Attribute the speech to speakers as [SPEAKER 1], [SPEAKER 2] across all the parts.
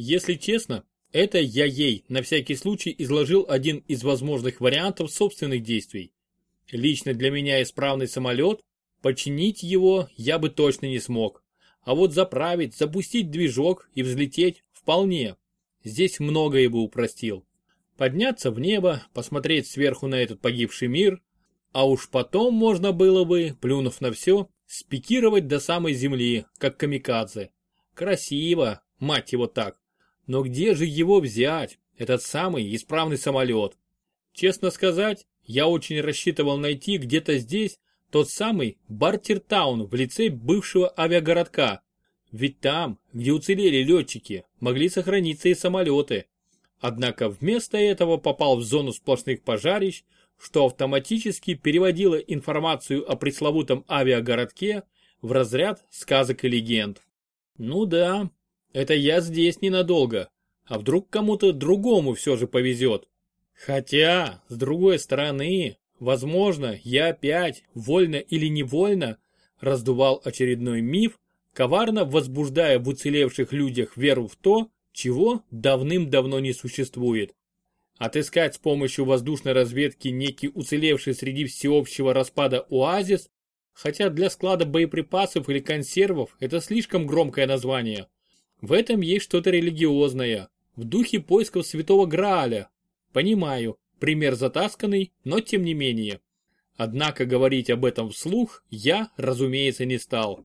[SPEAKER 1] Если честно, это я ей на всякий случай изложил один из возможных вариантов собственных действий. Лично для меня исправный самолет, починить его я бы точно не смог. А вот заправить, запустить движок и взлететь вполне. Здесь многое бы упростил. Подняться в небо, посмотреть сверху на этот погибший мир, а уж потом можно было бы, плюнув на все, спикировать до самой земли, как камикадзе. Красиво, мать его так. Но где же его взять, этот самый исправный самолет? Честно сказать, я очень рассчитывал найти где-то здесь тот самый Бартертаун в лице бывшего авиагородка. Ведь там, где уцелели летчики, могли сохраниться и самолеты. Однако вместо этого попал в зону сплошных пожарищ, что автоматически переводило информацию о пресловутом авиагородке в разряд сказок и легенд. Ну да, это я здесь ненадолго, а вдруг кому-то другому все же повезет. Хотя, с другой стороны, возможно, я опять, вольно или невольно, раздувал очередной миф, коварно возбуждая в уцелевших людях веру в то, чего давным-давно не существует. Отыскать с помощью воздушной разведки некий уцелевший среди всеобщего распада оазис, хотя для склада боеприпасов или консервов это слишком громкое название. В этом есть что-то религиозное, в духе поисков святого Грааля. Понимаю, пример затасканный, но тем не менее. Однако говорить об этом вслух я, разумеется, не стал.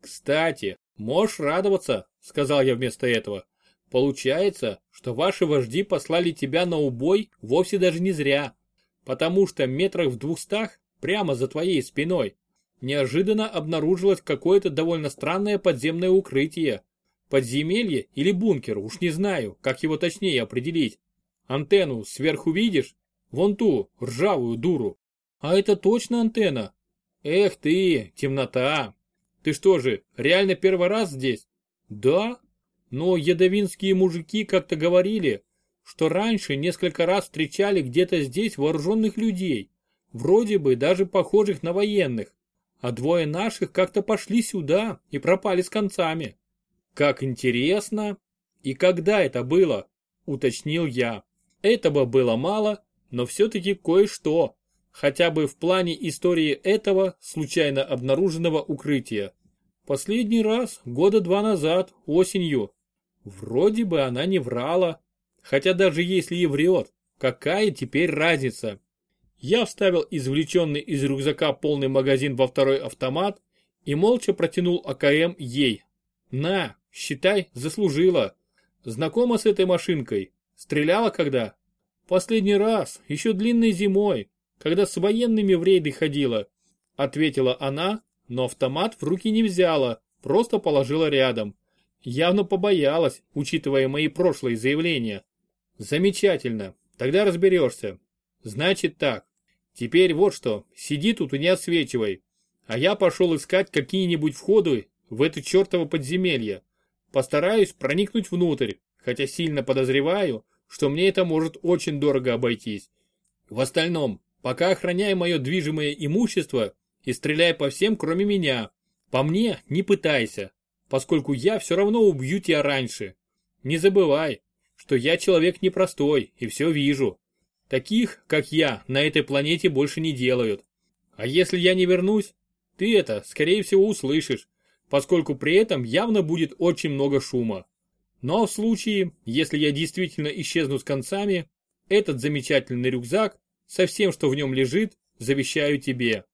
[SPEAKER 1] «Кстати, можешь радоваться», — сказал я вместо этого. Получается, что ваши вожди послали тебя на убой вовсе даже не зря, потому что метрах в двухстах, прямо за твоей спиной, неожиданно обнаружилось какое-то довольно странное подземное укрытие. Подземелье или бункер, уж не знаю, как его точнее определить. Антенну сверху видишь? Вон ту, ржавую дуру. А это точно антенна? Эх ты, темнота. Ты что же, реально первый раз здесь? Да, но ядовинские мужики как-то говорили, что раньше несколько раз встречали где-то здесь вооруженных людей, вроде бы даже похожих на военных, а двое наших как-то пошли сюда и пропали с концами. Как интересно. И когда это было? Уточнил я. Этого было мало, но все-таки кое-что, хотя бы в плане истории этого случайно обнаруженного укрытия. Последний раз года два назад, осенью, Вроде бы она не врала. Хотя даже если и врет, какая теперь разница? Я вставил извлеченный из рюкзака полный магазин во второй автомат и молча протянул АКМ ей. На, считай, заслужила. Знакома с этой машинкой? Стреляла когда? Последний раз, еще длинной зимой, когда с военными в рейды ходила. Ответила она, но автомат в руки не взяла, просто положила рядом. Явно побоялась, учитывая мои прошлые заявления. Замечательно, тогда разберешься. Значит так, теперь вот что, сиди тут и не отсвечивай. А я пошел искать какие-нибудь входы в это чертово подземелье. Постараюсь проникнуть внутрь, хотя сильно подозреваю, что мне это может очень дорого обойтись. В остальном, пока охраняй мое движимое имущество и стреляй по всем, кроме меня. По мне не пытайся, поскольку я все равно убью тебя раньше. Не забывай, что я человек непростой и все вижу. Таких, как я, на этой планете больше не делают. А если я не вернусь, ты это, скорее всего, услышишь, поскольку при этом явно будет очень много шума. Но в случае, если я действительно исчезну с концами, этот замечательный рюкзак со всем, что в нем лежит, завещаю тебе.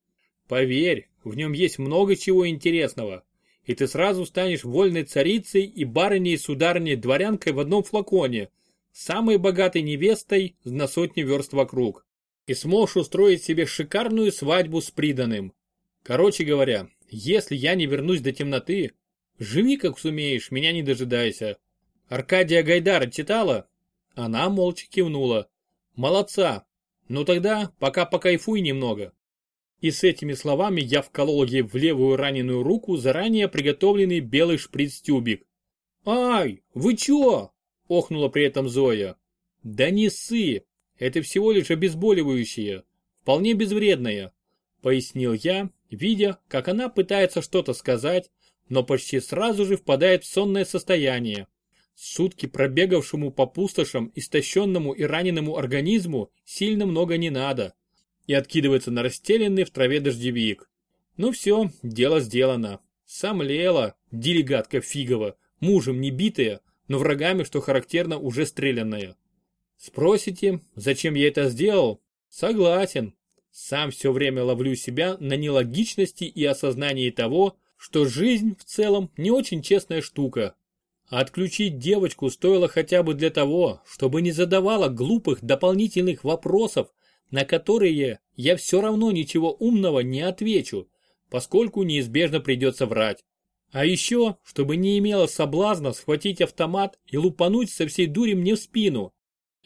[SPEAKER 1] Поверь, в нем есть много чего интересного и ты сразу станешь вольной царицей и барыней-сударыней-дворянкой в одном флаконе, самой богатой невестой на сотни верст вокруг. И сможешь устроить себе шикарную свадьбу с приданым. Короче говоря, если я не вернусь до темноты, живи как сумеешь, меня не дожидайся. Аркадия Гайдара читала? Она молча кивнула. Молодца. Ну тогда пока покайфуй немного. И с этими словами я вколол ей в левую раненую руку заранее приготовленный белый шприц-тюбик. «Ай, вы чё?» – охнула при этом Зоя. «Да не ссы, это всего лишь обезболивающее, вполне безвредное», – пояснил я, видя, как она пытается что-то сказать, но почти сразу же впадает в сонное состояние. Сутки пробегавшему по пустошам, истощенному и раненому организму сильно много не надо. И откидывается на расстеленный в траве дождевик. Ну все, дело сделано. Сомлела, делегатка фигова, мужем не битая, но врагами, что характерно, уже стрелянная. Спросите, зачем я это сделал? Согласен. Сам все время ловлю себя на нелогичности и осознании того, что жизнь в целом не очень честная штука. Отключить девочку стоило хотя бы для того, чтобы не задавала глупых дополнительных вопросов, на которые я все равно ничего умного не отвечу, поскольку неизбежно придется врать. А еще, чтобы не имело соблазна схватить автомат и лупануть со всей дури мне в спину.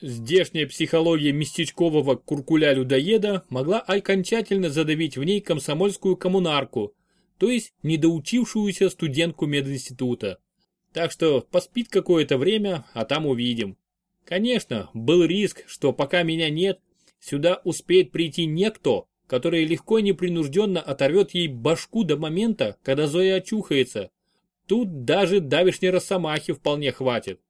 [SPEAKER 1] Здешняя психология местечкового куркуля-людоеда могла окончательно задавить в ней комсомольскую коммунарку, то есть недоучившуюся студентку мединститута. Так что поспит какое-то время, а там увидим. Конечно, был риск, что пока меня нет, сюда успеет прийти некто, который легко и непринужденно оторвет ей башку до момента, когда Зоя очухается. Тут даже давишней росомахи вполне хватит.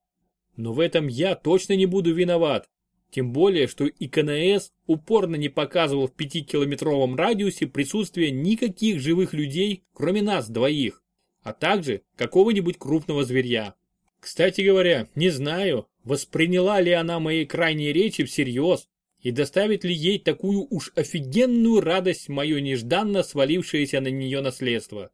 [SPEAKER 1] Но в этом я точно не буду виноват. Тем более, что ИКНС упорно не показывал в пятикилометровом радиусе присутствия никаких живых людей, кроме нас двоих, а также какого-нибудь крупного зверя. Кстати говоря, не знаю, восприняла ли она мои крайние речи всерьез, и доставит ли ей такую уж офигенную радость мое нежданно свалившееся на нее наследство.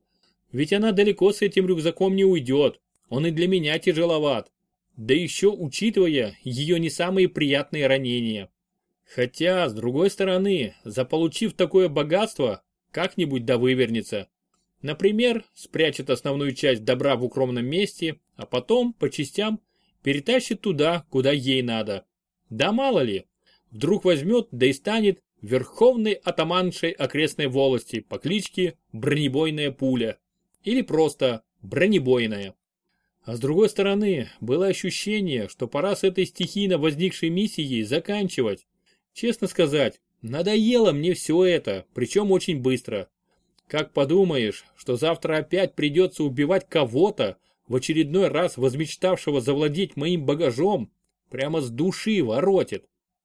[SPEAKER 1] Ведь она далеко с этим рюкзаком не уйдет, он и для меня тяжеловат. Да еще учитывая ее не самые приятные ранения. Хотя, с другой стороны, заполучив такое богатство, как-нибудь да вывернется. Например, спрячет основную часть добра в укромном месте, а потом, по частям, перетащит туда, куда ей надо. Да мало ли, вдруг возьмет, да и станет верховной атаманшей окрестной волости по кличке Бронебойная пуля. Или просто Бронебойная. А с другой стороны, было ощущение, что пора с этой стихийно возникшей миссией заканчивать. Честно сказать, надоело мне все это, причем очень быстро. Как подумаешь, что завтра опять придется убивать кого-то, в очередной раз возмечтавшего завладеть моим багажом, прямо с души воротит.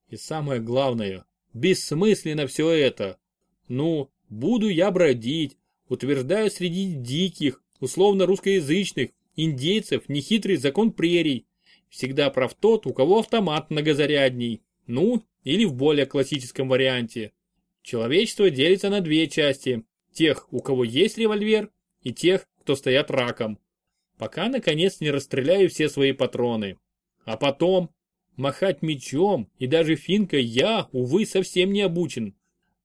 [SPEAKER 1] И самое главное, бессмысленно все это. Ну, буду я бродить, утверждаю среди диких, условно русскоязычных, индейцев нехитрый закон прерий. Всегда прав тот, у кого автомат многозарядней. Ну, или в более классическом варианте. Человечество делится на две части. Тех, у кого есть револьвер, и тех, кто стоят раком. Пока, наконец, не расстреляю все свои патроны. А потом, Махать мечом и даже финкой я, увы, совсем не обучен.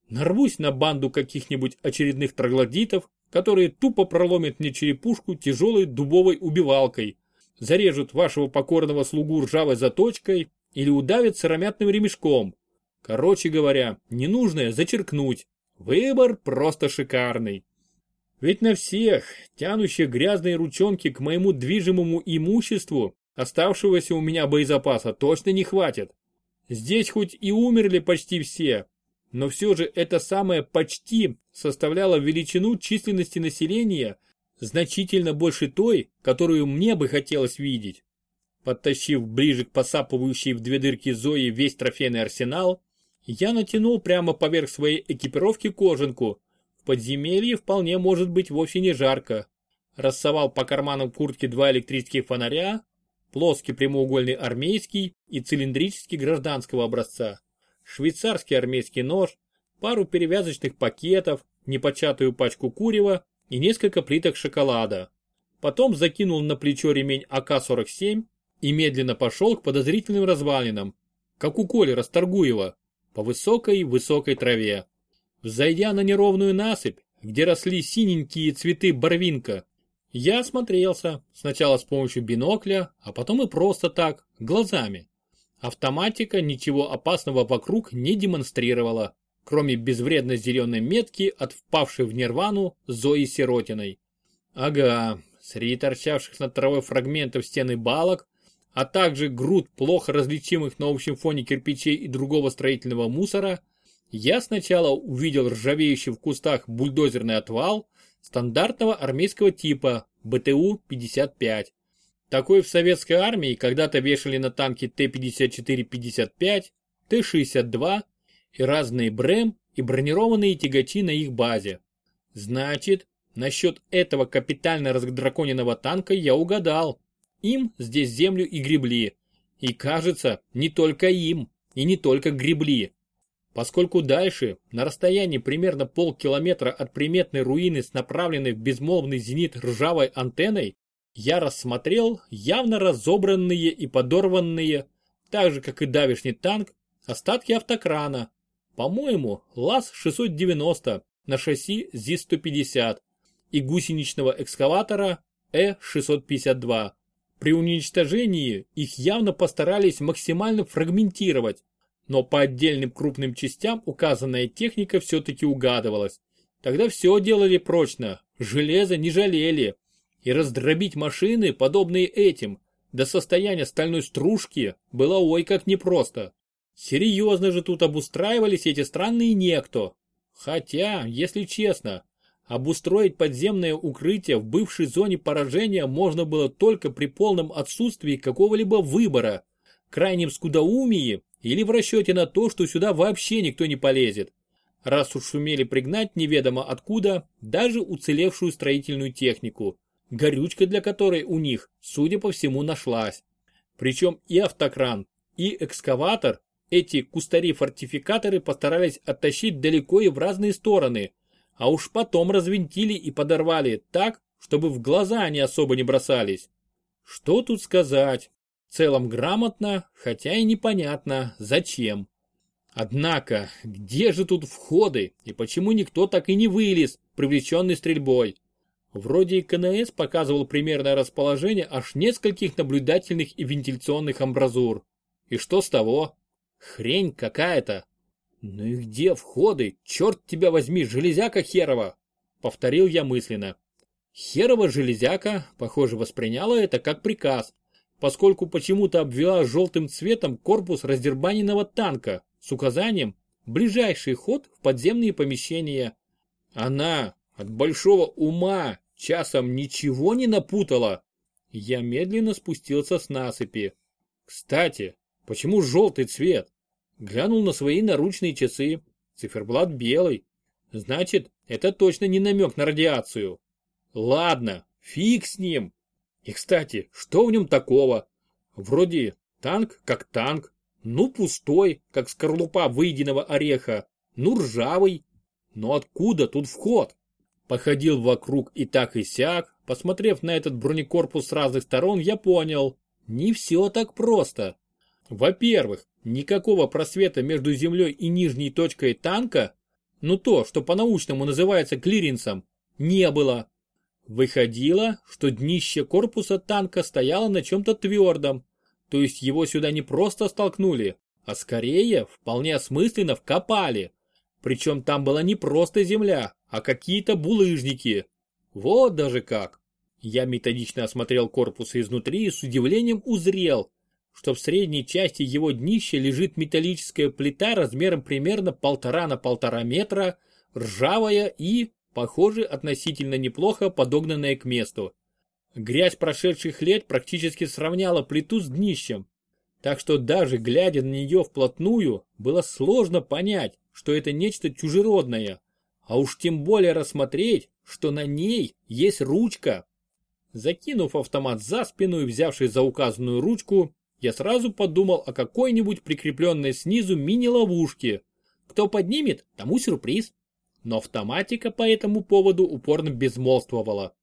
[SPEAKER 1] Нарвусь на банду каких-нибудь очередных троглодитов, которые тупо проломят мне черепушку тяжелой дубовой убивалкой, зарежут вашего покорного слугу ржавой заточкой или удавят сыромятным ремешком. Короче говоря, ненужное зачеркнуть. Выбор просто шикарный. Ведь на всех, тянущих грязные ручонки к моему движимому имуществу, Оставшегося у меня боезапаса точно не хватит. Здесь хоть и умерли почти все, но все же это самое «почти» составляло величину численности населения значительно больше той, которую мне бы хотелось видеть. Подтащив ближе к посапывающей в две дырки Зои весь трофейный арсенал, я натянул прямо поверх своей экипировки кожанку. В подземелье вполне может быть вовсе не жарко. Рассовал по карманам куртки два электрических фонаря, плоский прямоугольный армейский и цилиндрический гражданского образца, швейцарский армейский нож, пару перевязочных пакетов, непочатую пачку курева и несколько плиток шоколада. Потом закинул на плечо ремень АК-47 и медленно пошел к подозрительным развалинам, как у Коли Расторгуева, по высокой-высокой траве. Взойдя на неровную насыпь, где росли синенькие цветы барвинка, я осмотрелся, сначала с помощью бинокля, а потом и просто так, глазами. Автоматика ничего опасного вокруг не демонстрировала, кроме безвредной зеленой метки от впавшей в нирвану Зои Сиротиной. Ага, среди торчавших над травой фрагментов стены балок, а также груд плохо различимых на общем фоне кирпичей и другого строительного мусора, я сначала увидел ржавеющий в кустах бульдозерный отвал, стандартного армейского типа БТУ-55. Такой в советской армии когда-то вешали на танки Т-54-55, Т-62 и разные БРЭМ и бронированные тягачи на их базе. Значит, насчет этого капитально раздраконенного танка я угадал. Им здесь землю и гребли. И кажется, не только им, и не только гребли. Поскольку дальше, на расстоянии примерно полкилометра от приметной руины с направленной в безмолвный зенит ржавой антенной, я рассмотрел явно разобранные и подорванные, так же как и давишний танк, остатки автокрана. По-моему, ЛАЗ-690 на шасси ЗИС-150 и гусеничного экскаватора Э-652. При уничтожении их явно постарались максимально фрагментировать, но по отдельным крупным частям указанная техника все-таки угадывалась. Тогда все делали прочно, железо не жалели. И раздробить машины, подобные этим, до состояния стальной стружки, было ой как непросто. Серьезно же тут обустраивались эти странные некто. Хотя, если честно, обустроить подземное укрытие в бывшей зоне поражения можно было только при полном отсутствии какого-либо выбора, крайнем скудоумии или в расчете на то, что сюда вообще никто не полезет, раз уж сумели пригнать неведомо откуда даже уцелевшую строительную технику, горючка для которой у них, судя по всему, нашлась. Причем и автокран, и экскаватор эти кустари-фортификаторы постарались оттащить далеко и в разные стороны, а уж потом развинтили и подорвали так, чтобы в глаза они особо не бросались. Что тут сказать? В целом грамотно, хотя и непонятно, зачем. Однако, где же тут входы и почему никто так и не вылез, привлеченный стрельбой? Вроде и КНС показывал примерное расположение аж нескольких наблюдательных и вентиляционных амбразур. И что с того? Хрень какая-то. Ну и где входы? Черт тебя возьми, железяка херова! Повторил я мысленно. Херова железяка, похоже, восприняла это как приказ поскольку почему-то обвела желтым цветом корпус раздербаненного танка с указанием «ближайший ход в подземные помещения». Она от большого ума часом ничего не напутала. Я медленно спустился с насыпи. Кстати, почему желтый цвет? Глянул на свои наручные часы. Циферблат белый. Значит, это точно не намек на радиацию. Ладно, фиг с ним. И, кстати, что в нем такого? Вроде танк как танк, ну пустой, как скорлупа выеденного ореха, ну ржавый. Но откуда тут вход? Походил вокруг и так и сяк, посмотрев на этот бронекорпус с разных сторон, я понял, не все так просто. Во-первых, никакого просвета между землей и нижней точкой танка, ну то, что по-научному называется клиренсом, не было. Выходило, что днище корпуса танка стояло на чем-то твердом, то есть его сюда не просто столкнули, а скорее вполне осмысленно вкопали. Причем там была не просто земля, а какие-то булыжники. Вот даже как. Я методично осмотрел корпус изнутри и с удивлением узрел, что в средней части его днища лежит металлическая плита размером примерно полтора на полтора метра, ржавая и, похоже, относительно неплохо подогнанная к месту. Грязь прошедших лет практически сравняла плиту с днищем, так что даже глядя на нее вплотную, было сложно понять, что это нечто чужеродное, а уж тем более рассмотреть, что на ней есть ручка. Закинув автомат за спину и взявшись за указанную ручку, я сразу подумал о какой-нибудь прикрепленной снизу мини-ловушке. Кто поднимет, тому сюрприз но автоматика по этому поводу упорно безмолвствовала.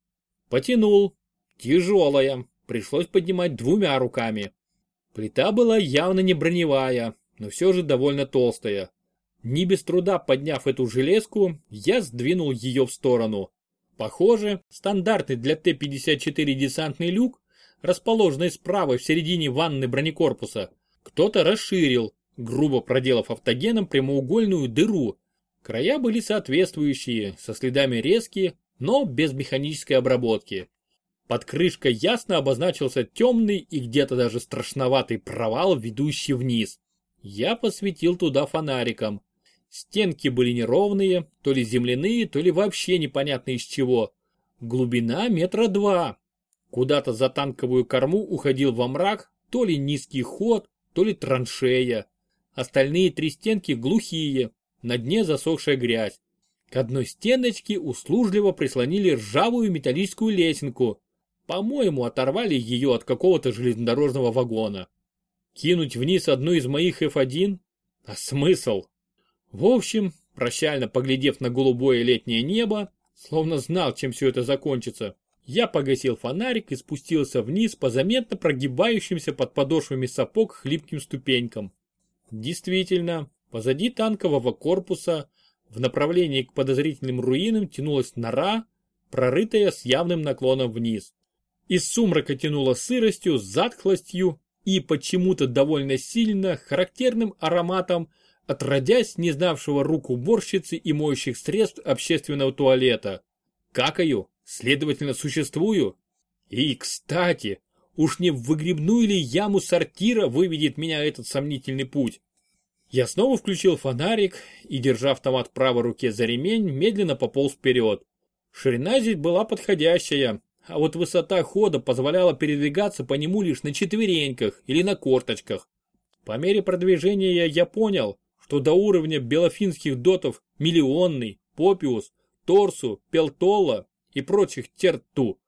[SPEAKER 1] Потянул. Тяжелая. Пришлось поднимать двумя руками. Плита была явно не броневая, но все же довольно толстая. Не без труда подняв эту железку, я сдвинул ее в сторону. Похоже, стандартный для Т-54 десантный люк, расположенный справа в середине ванны бронекорпуса, кто-то расширил, грубо проделав автогеном прямоугольную дыру, Края были соответствующие, со следами резки, но без механической обработки. Под крышкой ясно обозначился темный и где-то даже страшноватый провал, ведущий вниз. Я посветил туда фонариком. Стенки были неровные, то ли земляные, то ли вообще непонятно из чего. Глубина метра два. Куда-то за танковую корму уходил во мрак то ли низкий ход, то ли траншея. Остальные три стенки глухие, на дне засохшая грязь. К одной стеночке услужливо прислонили ржавую металлическую лесенку. По-моему, оторвали ее от какого-то железнодорожного вагона. Кинуть вниз одну из моих F1? А смысл? В общем, прощально поглядев на голубое летнее небо, словно знал, чем все это закончится, я погасил фонарик и спустился вниз по заметно прогибающимся под подошвами сапог хлипким ступенькам. Действительно, позади танкового корпуса в направлении к подозрительным руинам тянулась нора, прорытая с явным наклоном вниз. Из сумрака тянуло сыростью, затхлостью и почему-то довольно сильно характерным ароматом отродясь не знавшего рук уборщицы и моющих средств общественного туалета. Какаю, следовательно, существую. И, кстати, уж не в выгребную ли яму сортира выведет меня этот сомнительный путь. Я снова включил фонарик и, держа автомат в правой руке за ремень, медленно пополз вперед. Ширина здесь была подходящая, а вот высота хода позволяла передвигаться по нему лишь на четвереньках или на корточках. По мере продвижения я понял, что до уровня белофинских дотов Миллионный, Попиус, Торсу, Пелтола и прочих терту.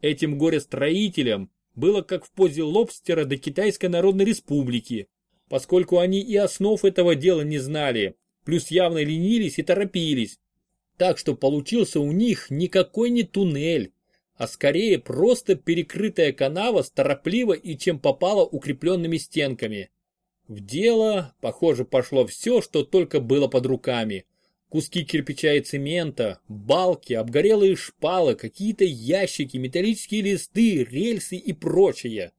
[SPEAKER 1] Этим горе-строителям было как в позе лобстера до Китайской Народной Республики, поскольку они и основ этого дела не знали, плюс явно ленились и торопились. Так что получился у них никакой не туннель, а скорее просто перекрытая канава с торопливо и чем попало укрепленными стенками. В дело, похоже, пошло все, что только было под руками куски кирпича и цемента, балки, обгорелые шпалы, какие-то ящики, металлические листы, рельсы и прочее.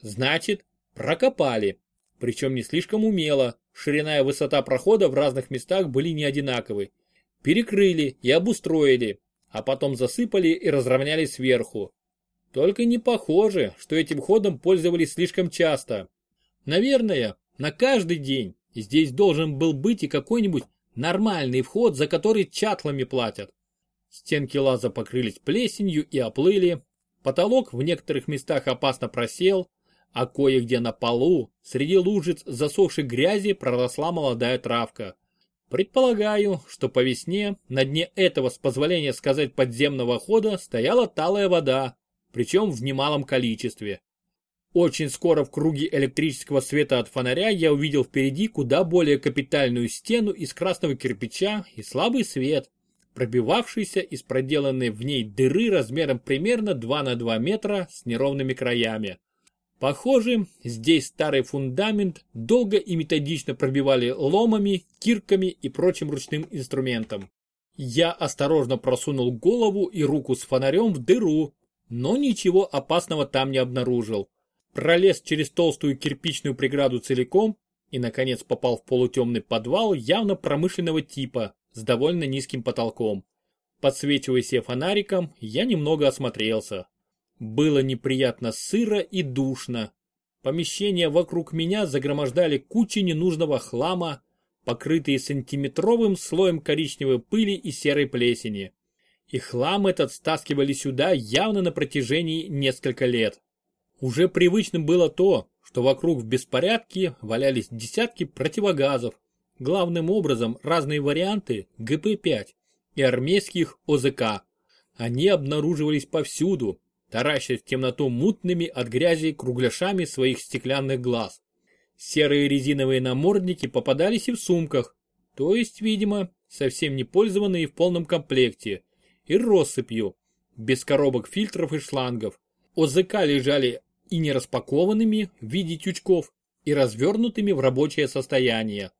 [SPEAKER 1] Значит, прокопали. Причем не слишком умело, ширина и высота прохода в разных местах были не одинаковы. Перекрыли и обустроили, а потом засыпали и разровняли сверху. Только не похоже, что этим ходом пользовались слишком часто. Наверное, на каждый день здесь должен был быть и какой-нибудь Нормальный вход, за который чатлами платят. Стенки лаза покрылись плесенью и оплыли. Потолок в некоторых местах опасно просел, а кое-где на полу, среди лужиц засохшей грязи, проросла молодая травка. Предполагаю, что по весне на дне этого, с позволения сказать, подземного хода стояла талая вода, причем в немалом количестве. Очень скоро в круге электрического света от фонаря я увидел впереди куда более капитальную стену из красного кирпича и слабый свет, пробивавшийся из проделанной в ней дыры размером примерно 2 на 2 метра с неровными краями. Похоже, здесь старый фундамент долго и методично пробивали ломами, кирками и прочим ручным инструментом. Я осторожно просунул голову и руку с фонарем в дыру, но ничего опасного там не обнаружил пролез через толстую кирпичную преграду целиком и, наконец, попал в полутемный подвал явно промышленного типа с довольно низким потолком. Подсвечивая себе фонариком, я немного осмотрелся. Было неприятно сыро и душно. Помещения вокруг меня загромождали кучи ненужного хлама, покрытые сантиметровым слоем коричневой пыли и серой плесени. И хлам этот стаскивали сюда явно на протяжении нескольких лет. Уже привычным было то, что вокруг в беспорядке валялись десятки противогазов, главным образом разные варианты ГП-5 и армейских ОЗК. Они обнаруживались повсюду, таращась темноту мутными от грязи кругляшами своих стеклянных глаз. Серые резиновые намордники попадались и в сумках, то есть, видимо, совсем не пользованные в полном комплекте, и россыпью, без коробок фильтров и шлангов. ОЗК лежали и не распакованными в виде тючков и развернутыми в рабочее состояние.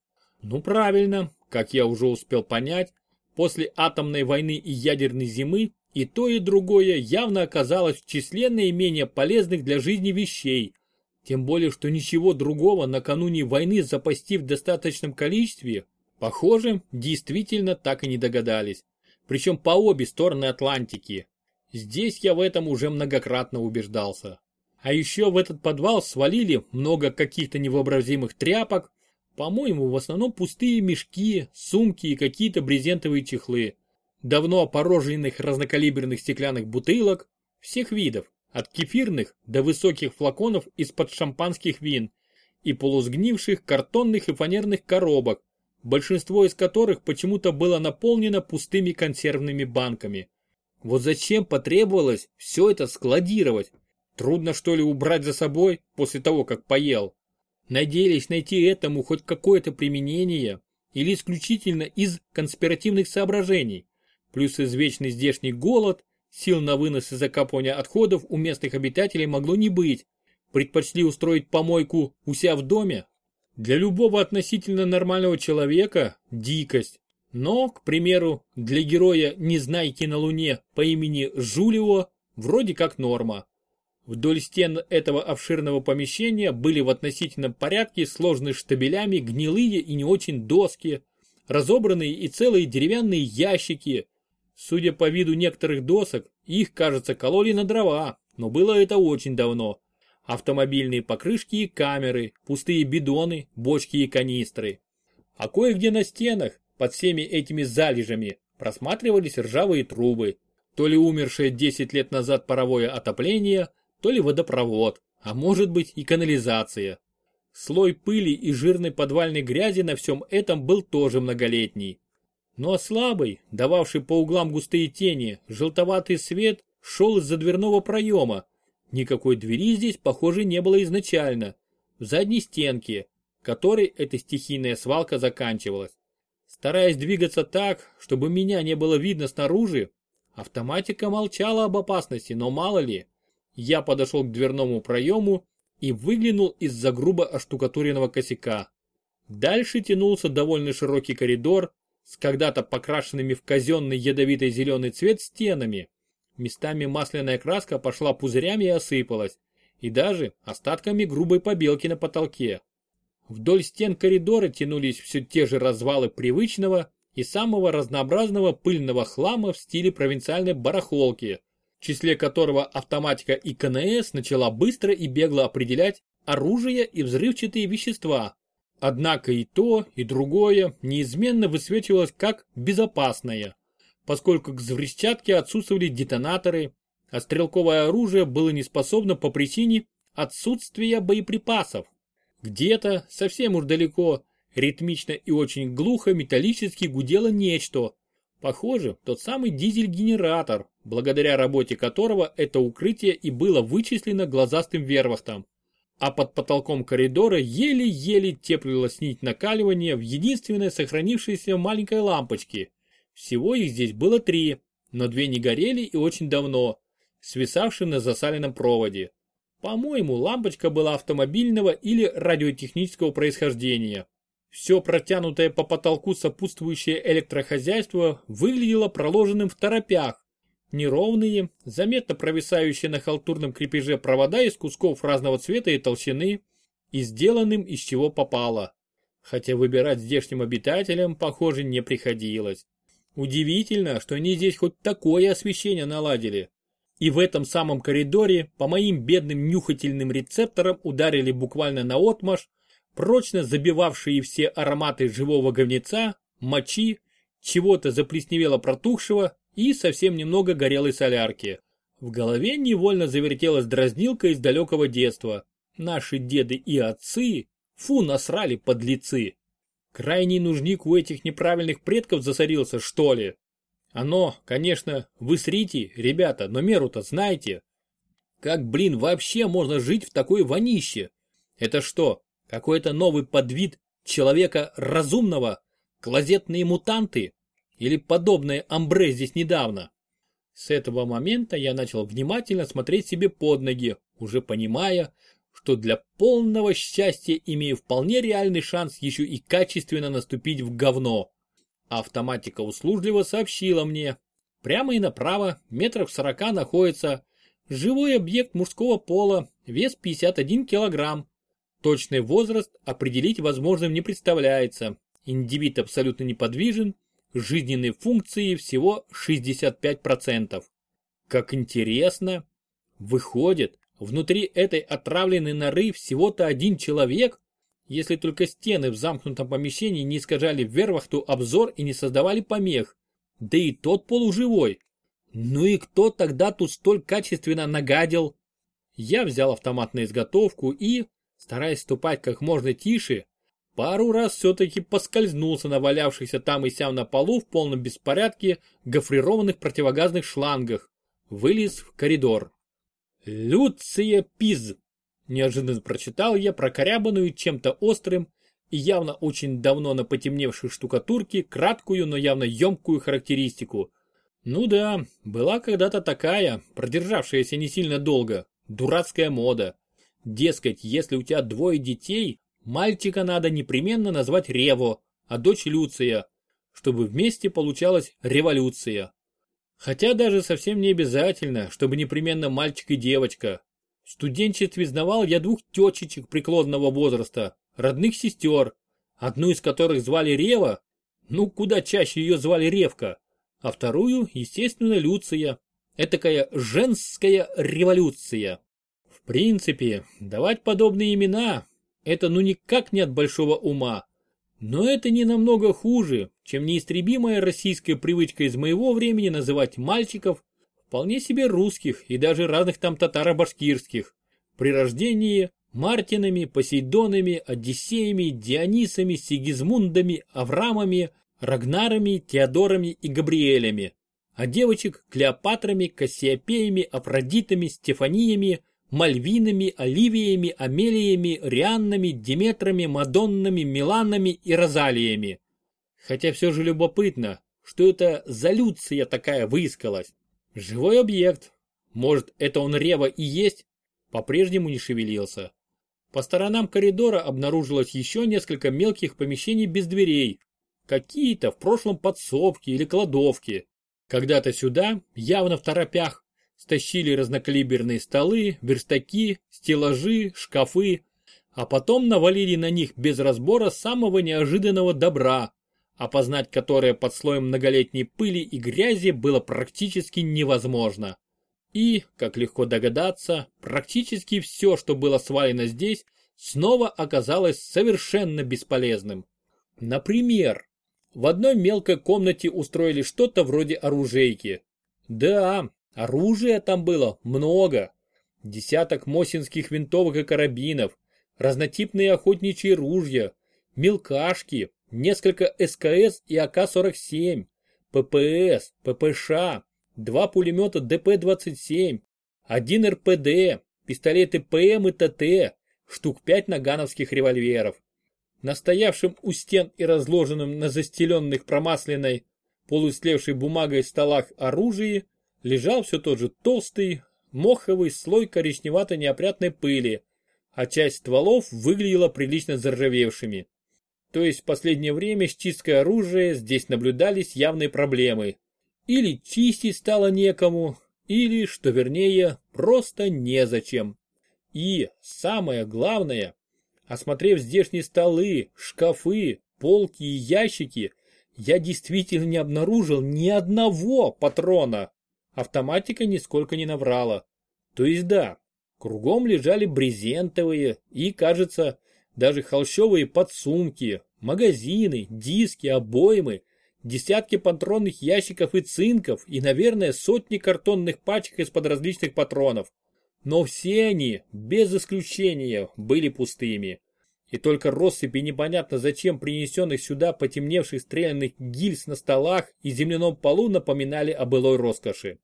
[SPEAKER 1] Ну правильно, как я уже успел понять, после атомной войны и ядерной зимы и то и другое явно оказалось в числе наименее полезных для жизни вещей. Тем более, что ничего другого накануне войны запасти в достаточном количестве, похоже, действительно так и не догадались. Причем по обе стороны Атлантики. Здесь я в этом уже многократно убеждался. А еще в этот подвал свалили много каких-то невообразимых тряпок, по-моему, в основном пустые мешки, сумки и какие-то брезентовые чехлы, давно опороженных разнокалиберных стеклянных бутылок, всех видов, от кефирных до высоких флаконов из-под шампанских вин и полусгнивших картонных и фанерных коробок, большинство из которых почему-то было наполнено пустыми консервными банками. Вот зачем потребовалось все это складировать? Трудно что ли убрать за собой после того, как поел? Надеялись найти этому хоть какое-то применение или исключительно из конспиративных соображений, плюс извечный здешний голод, сил на вынос и закапывание отходов у местных обитателей могло не быть, предпочли устроить помойку у себя в доме. Для любого относительно нормального человека – дикость. Но, к примеру, для героя «Незнайки на Луне» по имени Жулио вроде как норма. Вдоль стен этого обширного помещения были в относительном порядке сложны штабелями гнилые и не очень доски, разобранные и целые деревянные ящики. Судя по виду некоторых досок, их, кажется, кололи на дрова, но было это очень давно. Автомобильные покрышки и камеры, пустые бидоны, бочки и канистры. А кое-где на стенах, под всеми этими залежами, просматривались ржавые трубы. То ли умершее 10 лет назад паровое отопление, то ли водопровод, а может быть и канализация. Слой пыли и жирной подвальной грязи на всем этом был тоже многолетний. Но ну а слабый, дававший по углам густые тени, желтоватый свет шел из-за дверного проема. Никакой двери здесь, похоже, не было изначально. В задней стенке, которой эта стихийная свалка заканчивалась. Стараясь двигаться так, чтобы меня не было видно снаружи, автоматика молчала об опасности, но мало ли. Я подошел к дверному проему и выглянул из-за грубо оштукатуренного косяка. Дальше тянулся довольно широкий коридор с когда-то покрашенными в казенный ядовитый зеленый цвет стенами. Местами масляная краска пошла пузырями и осыпалась, и даже остатками грубой побелки на потолке. Вдоль стен коридора тянулись все те же развалы привычного и самого разнообразного пыльного хлама в стиле провинциальной барахолки, числе которого автоматика и КНС начала быстро и бегло определять оружие и взрывчатые вещества. Однако и то, и другое неизменно высвечивалось как безопасное, поскольку к взрывчатке отсутствовали детонаторы, а стрелковое оружие было неспособно по причине отсутствия боеприпасов. Где-то, совсем уж далеко, ритмично и очень глухо металлически гудело нечто, Похоже, тот самый дизель-генератор, благодаря работе которого это укрытие и было вычислено глазастым вервахтом. А под потолком коридора еле-еле теплилась нить накаливания в единственной сохранившейся маленькой лампочке. Всего их здесь было три, но две не горели и очень давно, свисавшие на засаленном проводе. По-моему, лампочка была автомобильного или радиотехнического происхождения. Все протянутое по потолку сопутствующее электрохозяйство выглядело проложенным в торопях. Неровные, заметно провисающие на халтурном крепеже провода из кусков разного цвета и толщины, и сделанным из чего попало. Хотя выбирать здешним обитателям, похоже, не приходилось. Удивительно, что они здесь хоть такое освещение наладили. И в этом самом коридоре по моим бедным нюхательным рецепторам ударили буквально на отмаш прочно забивавшие все ароматы живого говнеца, мочи, чего-то заплесневело протухшего и совсем немного горелой солярки. В голове невольно завертелась дразнилка из далекого детства. Наши деды и отцы, фу, насрали подлецы. Крайний нужник у этих неправильных предков засорился, что ли? Оно, конечно, вы срите, ребята, но меру-то знаете. Как, блин, вообще можно жить в такой вонище? Это что, какой-то новый подвид человека разумного? Клозетные мутанты? Или подобное амбре здесь недавно? С этого момента я начал внимательно смотреть себе под ноги, уже понимая, что для полного счастья имею вполне реальный шанс еще и качественно наступить в говно. Автоматика услужливо сообщила мне. Прямо и направо, метров сорока находится живой объект мужского пола, вес 51 килограмм, Точный возраст определить возможным не представляется. Индивид абсолютно неподвижен, жизненные функции всего 65%. Как интересно. Выходит, внутри этой отравленной норы всего-то один человек, если только стены в замкнутом помещении не искажали вервахту обзор и не создавали помех. Да и тот полуживой. Ну и кто тогда тут столь качественно нагадил? я взял автомат на изготовку и, стараясь ступать как можно тише, пару раз все-таки поскользнулся на валявшихся там и сям на полу в полном беспорядке гофрированных противогазных шлангах, вылез в коридор. «Люция Пиз!» – неожиданно прочитал я прокорябанную чем-то острым и явно очень давно на потемневшей штукатурке краткую, но явно емкую характеристику. Ну да, была когда-то такая, продержавшаяся не сильно долго, дурацкая мода. Дескать, если у тебя двое детей, мальчика надо непременно назвать Рево, а дочь Люция, чтобы вместе получалась революция. Хотя даже совсем не обязательно, чтобы непременно мальчик и девочка. В студенчестве знавал я двух течечек преклонного возраста, родных сестер, одну из которых звали Рева, ну куда чаще ее звали Ревка, а вторую, естественно, Люция. Этакая женская революция. В принципе, давать подобные имена – это ну никак не от большого ума. Но это не намного хуже, чем неистребимая российская привычка из моего времени называть мальчиков вполне себе русских и даже разных там татаро-башкирских. При рождении Мартинами, Посейдонами, Одиссеями, Дионисами, Сигизмундами, Аврамами, Рагнарами, Теодорами и Габриэлями. А девочек Клеопатрами, Кассиопеями, Афродитами, Стефаниями, Мальвинами, Оливиями, Амелиями, Рианнами, Диметрами, Мадоннами, Миланами и Розалиями. Хотя все же любопытно, что это за Люция такая выискалась. Живой объект. Может, это он Рева и есть? По-прежнему не шевелился. По сторонам коридора обнаружилось еще несколько мелких помещений без дверей. Какие-то в прошлом подсобки или кладовки. Когда-то сюда, явно в торопях, стащили разнокалиберные столы, верстаки, стеллажи, шкафы, а потом навалили на них без разбора самого неожиданного добра, опознать которое под слоем многолетней пыли и грязи было практически невозможно. И, как легко догадаться, практически все, что было свалено здесь, снова оказалось совершенно бесполезным. Например, в одной мелкой комнате устроили что-то вроде оружейки. Да, оружия там было много. Десяток мосинских винтовок и карабинов, разнотипные охотничьи ружья, мелкашки, несколько СКС и АК-47, ППС, ППШ, два пулемета ДП-27, один РПД, пистолеты ПМ и ТТ, штук пять нагановских револьверов. На стоявшем у стен и разложенном на застеленных промасленной, полуислевшей бумагой столах оружии лежал все тот же толстый, моховый слой коричневато-неопрятной пыли, а часть стволов выглядела прилично заржавевшими. То есть в последнее время с чисткой оружия здесь наблюдались явные проблемы. Или чистить стало некому, или, что вернее, просто незачем. И, самое главное, осмотрев здешние столы, шкафы, полки и ящики, я действительно не обнаружил ни одного патрона. Автоматика нисколько не наврала. То есть да, кругом лежали брезентовые и, кажется, даже холщовые подсумки, магазины, диски, обоймы, десятки патронных ящиков и цинков и, наверное, сотни картонных пачек из-под различных патронов. Но все они, без исключения, были пустыми. И только россыпи непонятно зачем принесенных сюда потемневших стрелянных гильз на столах и земляном полу напоминали о былой роскоши.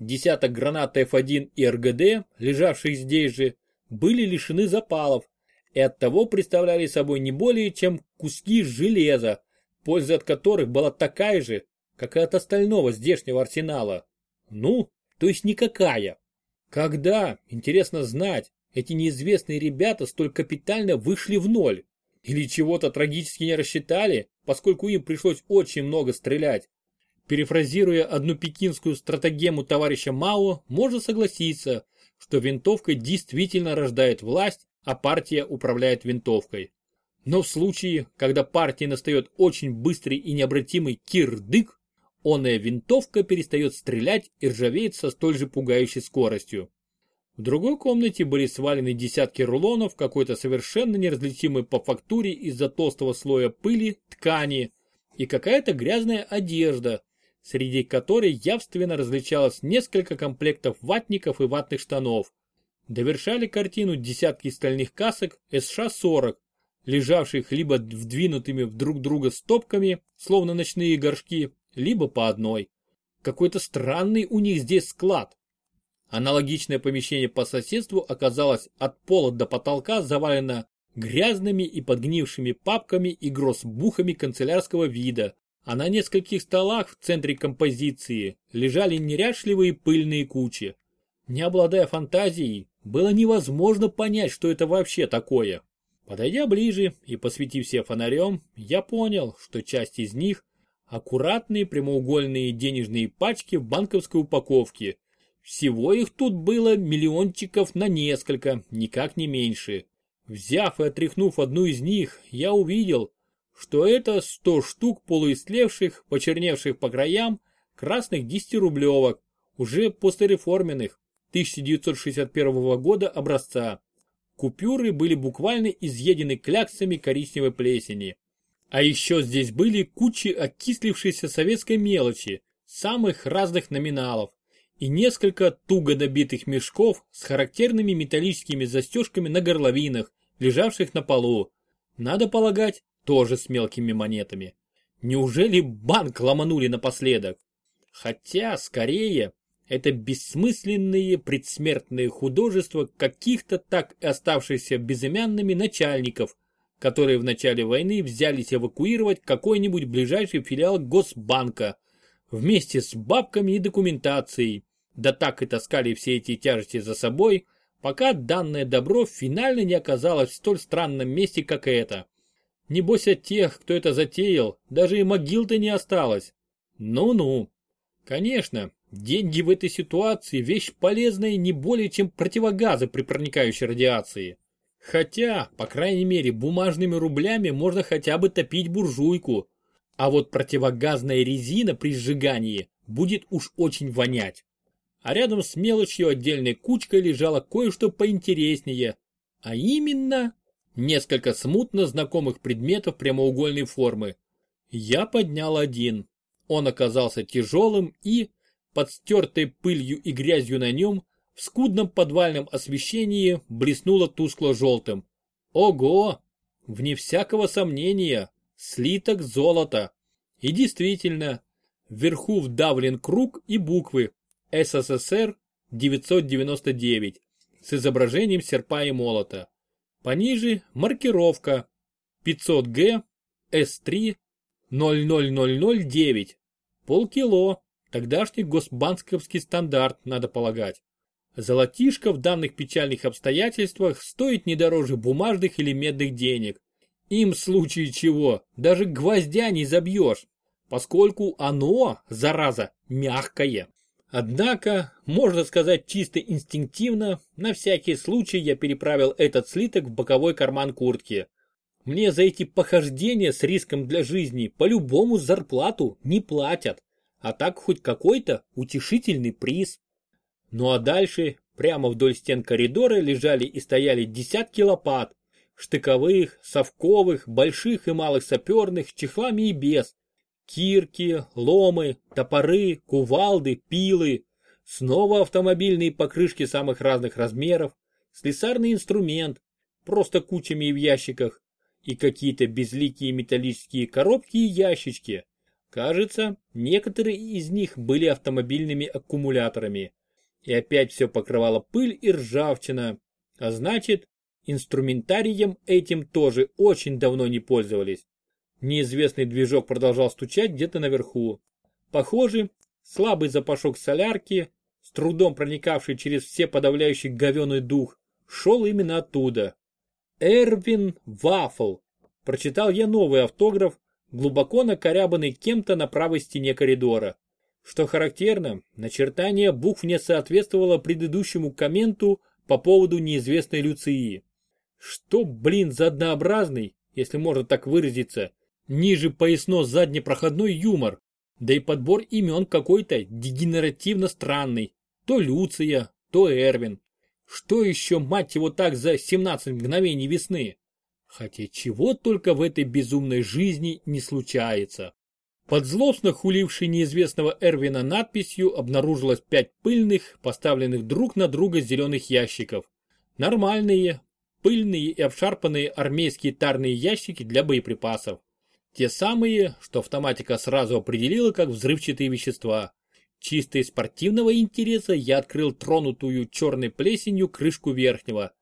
[SPEAKER 1] Десяток гранат F1 и РГД, лежавших здесь же, были лишены запалов и оттого представляли собой не более чем куски железа, польза от которых была такая же, как и от остального здешнего арсенала. Ну, то есть никакая. Когда, интересно знать, эти неизвестные ребята столь капитально вышли в ноль? Или чего-то трагически не рассчитали, поскольку им пришлось очень много стрелять? Перефразируя одну пекинскую стратегему товарища Мао, можно согласиться, что винтовка действительно рождает власть, а партия управляет винтовкой. Но в случае, когда партии настает очень быстрый и необратимый кирдык, онная винтовка перестает стрелять и ржавеет со столь же пугающей скоростью. В другой комнате были свалены десятки рулонов какой-то совершенно неразличимой по фактуре из-за толстого слоя пыли ткани и какая-то грязная одежда, среди которой явственно различалось несколько комплектов ватников и ватных штанов. Довершали картину десятки стальных касок СШ-40, лежавших либо вдвинутыми друг друга стопками, словно ночные горшки, либо по одной. Какой-то странный у них здесь склад. Аналогичное помещение по соседству оказалось от пола до потолка завалено грязными и подгнившими папками и гроссбухами канцелярского вида, а на нескольких столах в центре композиции лежали неряшливые пыльные кучи. Не обладая фантазией, было невозможно понять, что это вообще такое. Подойдя ближе и посветив все фонарем, я понял, что часть из них – аккуратные прямоугольные денежные пачки в банковской упаковке. Всего их тут было миллиончиков на несколько, никак не меньше. Взяв и отряхнув одну из них, я увидел, что это 100 штук полуистлевших, почерневших по краям, красных 10-рублевок, уже послереформенных, 1961 года образца. Купюры были буквально изъедены кляксами коричневой плесени. А еще здесь были кучи окислившейся советской мелочи, самых разных номиналов, и несколько туго набитых мешков с характерными металлическими застежками на горловинах, лежавших на полу. Надо полагать, тоже с мелкими монетами. Неужели банк ломанули напоследок? Хотя, скорее, это бессмысленные предсмертные художества каких-то так и оставшихся безымянными начальников, которые в начале войны взялись эвакуировать какой-нибудь ближайший филиал Госбанка вместе с бабками и документацией, да так и таскали все эти тяжести за собой, пока данное добро финально не оказалось в столь странном месте, как это. Небось от тех, кто это затеял, даже и могил-то не осталось. Ну-ну. Конечно, Деньги в этой ситуации вещь полезная не более чем противогазы при проникающей радиации. Хотя, по крайней мере, бумажными рублями можно хотя бы топить буржуйку. А вот противогазная резина при сжигании будет уж очень вонять. А рядом с мелочью отдельной кучкой лежало кое-что поинтереснее. А именно, несколько смутно знакомых предметов прямоугольной формы. Я поднял один. Он оказался тяжелым и, под стертой пылью и грязью на нем, в скудном подвальном освещении блеснуло тускло-желтым. Ого! Вне всякого сомнения, слиток золота. И действительно, вверху вдавлен круг и буквы СССР 999 с изображением серпа и молота. Пониже маркировка 500Г С3 00009 полкило. Тогдашний госбанковский стандарт, надо полагать. Золотишко в данных печальных обстоятельствах стоит не дороже бумажных или медных денег. Им в случае чего даже гвоздя не забьешь, поскольку оно, зараза, мягкое. Однако, можно сказать чисто инстинктивно, на всякий случай я переправил этот слиток в боковой карман куртки. Мне за эти похождения с риском для жизни по-любому зарплату не платят а так хоть какой-то утешительный приз. Ну а дальше прямо вдоль стен коридора лежали и стояли десятки лопат, штыковых, совковых, больших и малых саперных, чехлами и без, кирки, ломы, топоры, кувалды, пилы, снова автомобильные покрышки самых разных размеров, слесарный инструмент, просто кучами в ящиках, и какие-то безликие металлические коробки и ящички, Кажется, некоторые из них были автомобильными аккумуляторами. И опять все покрывало пыль и ржавчина. А значит, инструментарием этим тоже очень давно не пользовались. Неизвестный движок продолжал стучать где-то наверху. Похоже, слабый запашок солярки, с трудом проникавший через все подавляющий говеный дух, шел именно оттуда. Эрвин Вафл. Прочитал я новый автограф, глубоко накорябанный кем-то на правой стене коридора. Что характерно, начертание букв не соответствовало предыдущему комменту по поводу неизвестной Люции. Что, блин, за однообразный, если можно так выразиться, ниже поясно-заднепроходной юмор, да и подбор имен какой-то дегенеративно странный. То Люция, то Эрвин. Что еще, мать его, так за 17 мгновений весны? Хотя чего только в этой безумной жизни не случается. Под злостно хулившей неизвестного Эрвина надписью обнаружилось пять пыльных, поставленных друг на друга зеленых ящиков. Нормальные, пыльные и обшарпанные армейские тарные ящики для боеприпасов. Те самые, что автоматика сразу определила как взрывчатые вещества. Чисто из спортивного интереса я открыл тронутую черной плесенью крышку верхнего.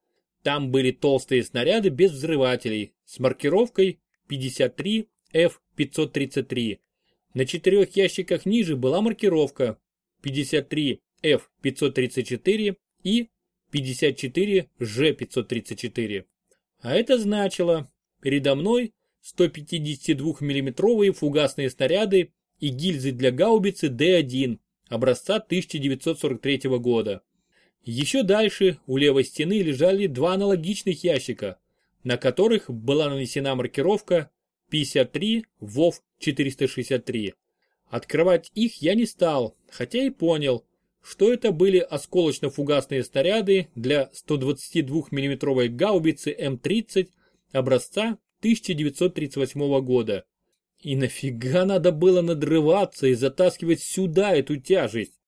[SPEAKER 1] Там были толстые снаряды без взрывателей с маркировкой 53 F533. На четырех ящиках ниже была маркировка 53 F534 и 54 G534. А это значило, передо мной 152 миллиметровые фугасные снаряды и гильзы для гаубицы D1 образца 1943 года. Еще дальше у левой стены лежали два аналогичных ящика, на которых была нанесена маркировка 53 ВОВ 463. Открывать их я не стал, хотя и понял, что это были осколочно-фугасные снаряды для 122 миллиметровой гаубицы М-30 образца 1938 года. И нафига надо было надрываться и затаскивать сюда эту тяжесть?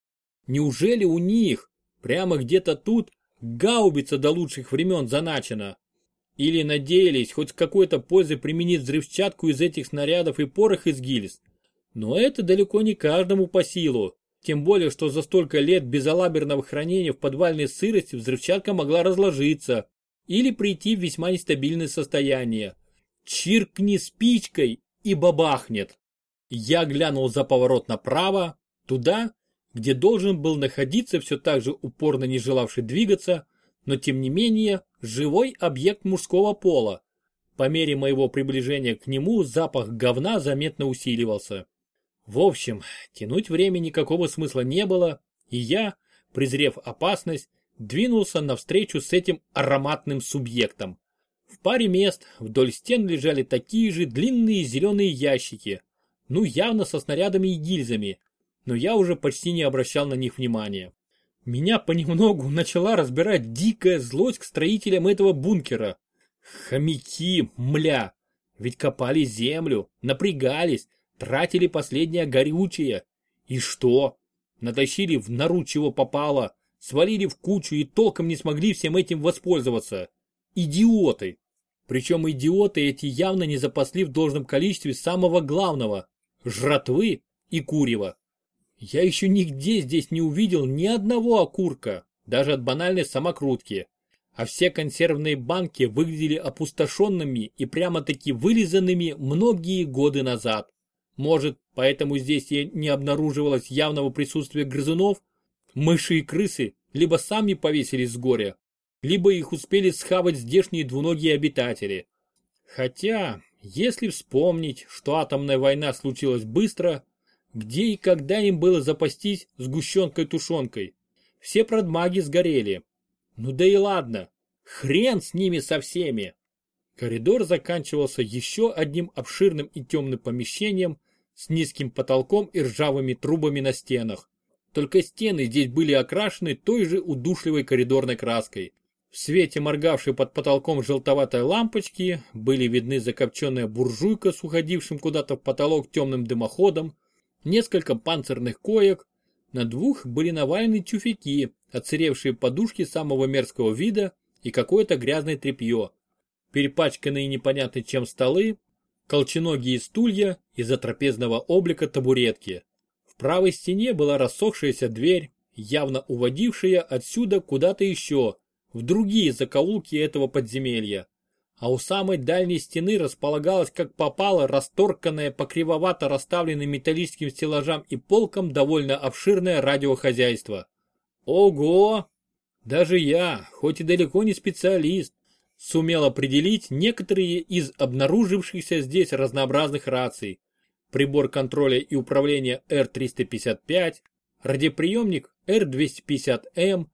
[SPEAKER 1] Неужели у них, прямо где-то тут, гаубица до лучших времен заначена? Или надеялись хоть с какой-то пользой применить взрывчатку из этих снарядов и порох из гильз? Но это далеко не каждому по силу. Тем более, что за столько лет безалаберного хранения в подвальной сырости взрывчатка могла разложиться или прийти в весьма нестабильное состояние. Чиркни спичкой и бабахнет. Я глянул за поворот направо, туда, где должен был находиться все так же упорно не желавший двигаться, но тем не менее живой объект мужского пола. По мере моего приближения к нему запах говна заметно усиливался. В общем, тянуть время никакого смысла не было, и я, презрев опасность, двинулся навстречу с этим ароматным субъектом. В паре мест вдоль стен лежали такие же длинные зеленые ящики, ну явно со снарядами и гильзами, но я уже почти не обращал на них внимания. Меня понемногу начала разбирать дикая злость к строителям этого бункера. Хомяки, мля, ведь копали землю, напрягались, тратили последнее горючее. И что? Натащили в нору чего попало, свалили в кучу и толком не смогли всем этим воспользоваться. Идиоты! Причем идиоты эти явно не запасли в должном количестве самого главного – жратвы и курева. Я еще нигде здесь не увидел ни одного окурка, даже от банальной самокрутки. А все консервные банки выглядели опустошенными и прямо-таки вылизанными многие годы назад. Может, поэтому здесь и не обнаруживалось явного присутствия грызунов? Мыши и крысы либо сами повесились с горя, либо их успели схавать здешние двуногие обитатели. Хотя, если вспомнить, что атомная война случилась быстро, где и когда им было запастись сгущенкой-тушенкой? Все продмаги сгорели. Ну да и ладно, хрен с ними со всеми. Коридор заканчивался еще одним обширным и темным помещением с низким потолком и ржавыми трубами на стенах. Только стены здесь были окрашены той же удушливой коридорной краской. В свете моргавшей под потолком желтоватой лампочки были видны закопченная буржуйка с уходившим куда-то в потолок темным дымоходом, несколько панцирных коек, на двух были навалены тюфяки, отсыревшие подушки самого мерзкого вида и какое-то грязное тряпье, перепачканные непонятно чем столы, колченогие стулья из-за трапезного облика табуретки. В правой стене была рассохшаяся дверь, явно уводившая отсюда куда-то еще, в другие закоулки этого подземелья. А у самой дальней стены располагалось как попало расторканное по кривовато расставленным металлическим стеллажам и полкам довольно обширное радиохозяйство. Ого! Даже я, хоть и далеко не специалист, сумел определить некоторые из обнаружившихся здесь разнообразных раций. Прибор контроля и управления R355, радиоприемник R250M,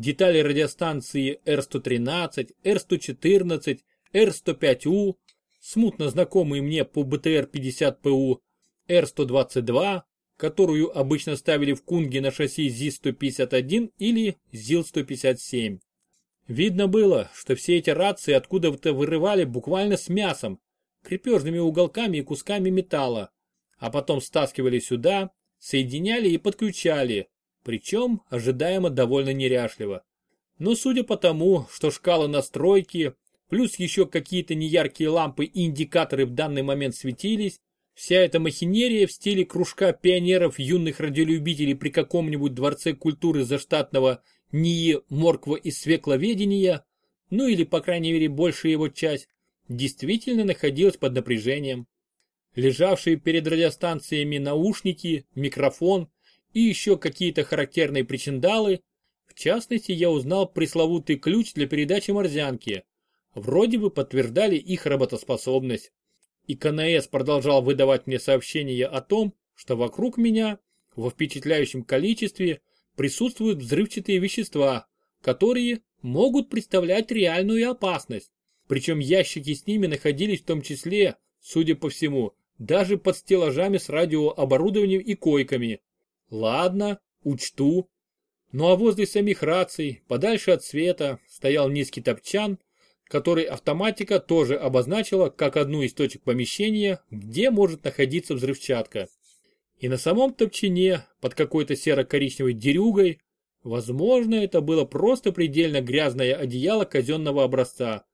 [SPEAKER 1] детали радиостанции R113, R114, R105U, смутно знакомые мне по БТР-50ПУ, R122, которую обычно ставили в Кунге на шасси ЗИС-151 или ЗИЛ-157. Видно было, что все эти рации откуда-то вырывали буквально с мясом, крепежными уголками и кусками металла, а потом стаскивали сюда, соединяли и подключали, причем ожидаемо довольно неряшливо. Но судя по тому, что шкала настройки, плюс еще какие-то неяркие лампы и индикаторы в данный момент светились, вся эта махинерия в стиле кружка пионеров юных радиолюбителей при каком-нибудь дворце культуры заштатного НИИ морква и свекловедения, ну или по крайней мере большая его часть, действительно находилась под напряжением. Лежавшие перед радиостанциями наушники, микрофон и еще какие-то характерные причиндалы, в частности я узнал пресловутый ключ для передачи морзянки, вроде бы подтверждали их работоспособность. И КНС продолжал выдавать мне сообщения о том, что вокруг меня, во впечатляющем количестве, присутствуют взрывчатые вещества, которые могут представлять реальную опасность. Причем ящики с ними находились в том числе, судя по всему, даже под стеллажами с радиооборудованием и койками. Ладно, учту. Ну а возле самих раций, подальше от света, стоял низкий топчан, который автоматика тоже обозначила как одну из точек помещения, где может находиться взрывчатка. И на самом топчине, под какой-то серо-коричневой дерюгой, возможно, это было просто предельно грязное одеяло казенного образца,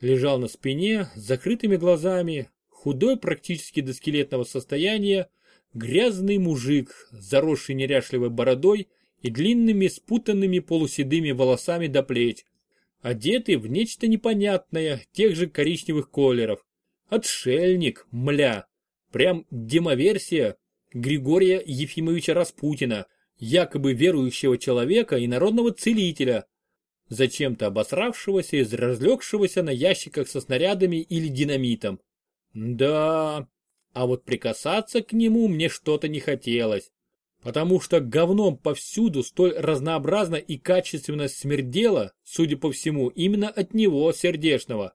[SPEAKER 1] лежал на спине с закрытыми глазами, худой практически до скелетного состояния, грязный мужик, заросший неряшливой бородой и длинными спутанными полуседыми волосами до плеч, одетый в нечто непонятное тех же коричневых колеров. Отшельник, мля, прям демоверсия Григория Ефимовича Распутина, якобы верующего человека и народного целителя, зачем-то обосравшегося и разлегшегося на ящиках со снарядами или динамитом. Да, а вот прикасаться к нему мне что-то не хотелось, потому что говном повсюду столь разнообразно и качественно смердело, судя по всему, именно от него, сердечного.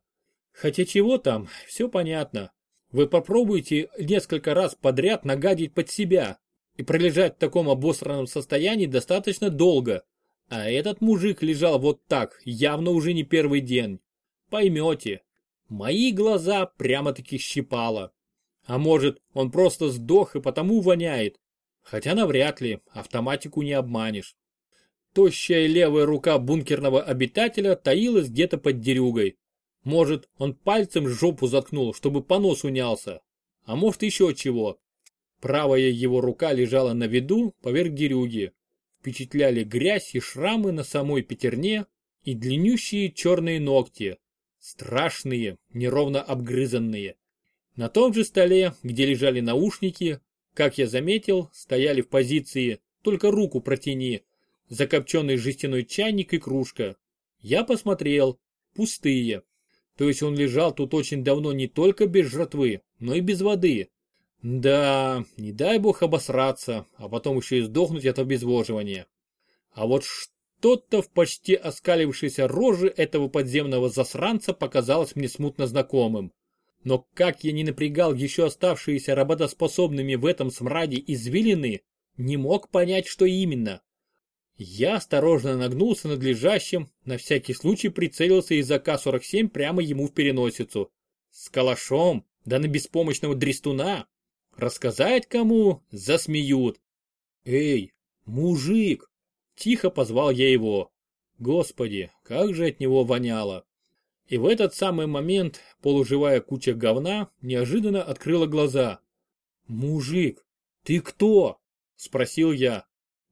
[SPEAKER 1] Хотя чего там, все понятно. Вы попробуйте несколько раз подряд нагадить под себя и пролежать в таком обосранном состоянии достаточно долго, а этот мужик лежал вот так, явно уже не первый день. Поймете. Мои глаза прямо-таки щипало. А может, он просто сдох и потому воняет. Хотя навряд ли, автоматику не обманешь. Тощая левая рука бункерного обитателя таилась где-то под дерюгой. Может, он пальцем жопу заткнул, чтобы понос унялся. А может еще чего. Правая его рука лежала на виду поверх дерюги впечатляли грязь и шрамы на самой пятерне и длиннющие черные ногти, страшные, неровно обгрызанные. На том же столе, где лежали наушники, как я заметил, стояли в позиции «только руку протяни», закопченный жестяной чайник и кружка. Я посмотрел, пустые. То есть он лежал тут очень давно не только без жратвы, но и без воды. Да, не дай бог обосраться, а потом еще и сдохнуть от обезвоживания. А вот что-то в почти оскалившейся роже этого подземного засранца показалось мне смутно знакомым. Но как я не напрягал еще оставшиеся работоспособными в этом смраде извилины, не мог понять, что именно. Я осторожно нагнулся над лежащим, на всякий случай прицелился из АК-47 прямо ему в переносицу. С калашом, да на беспомощного дрестуна. Рассказать кому – засмеют. «Эй, мужик!» – тихо позвал я его. Господи, как же от него воняло. И в этот самый момент полуживая куча говна неожиданно открыла глаза. «Мужик, ты кто?» – спросил я.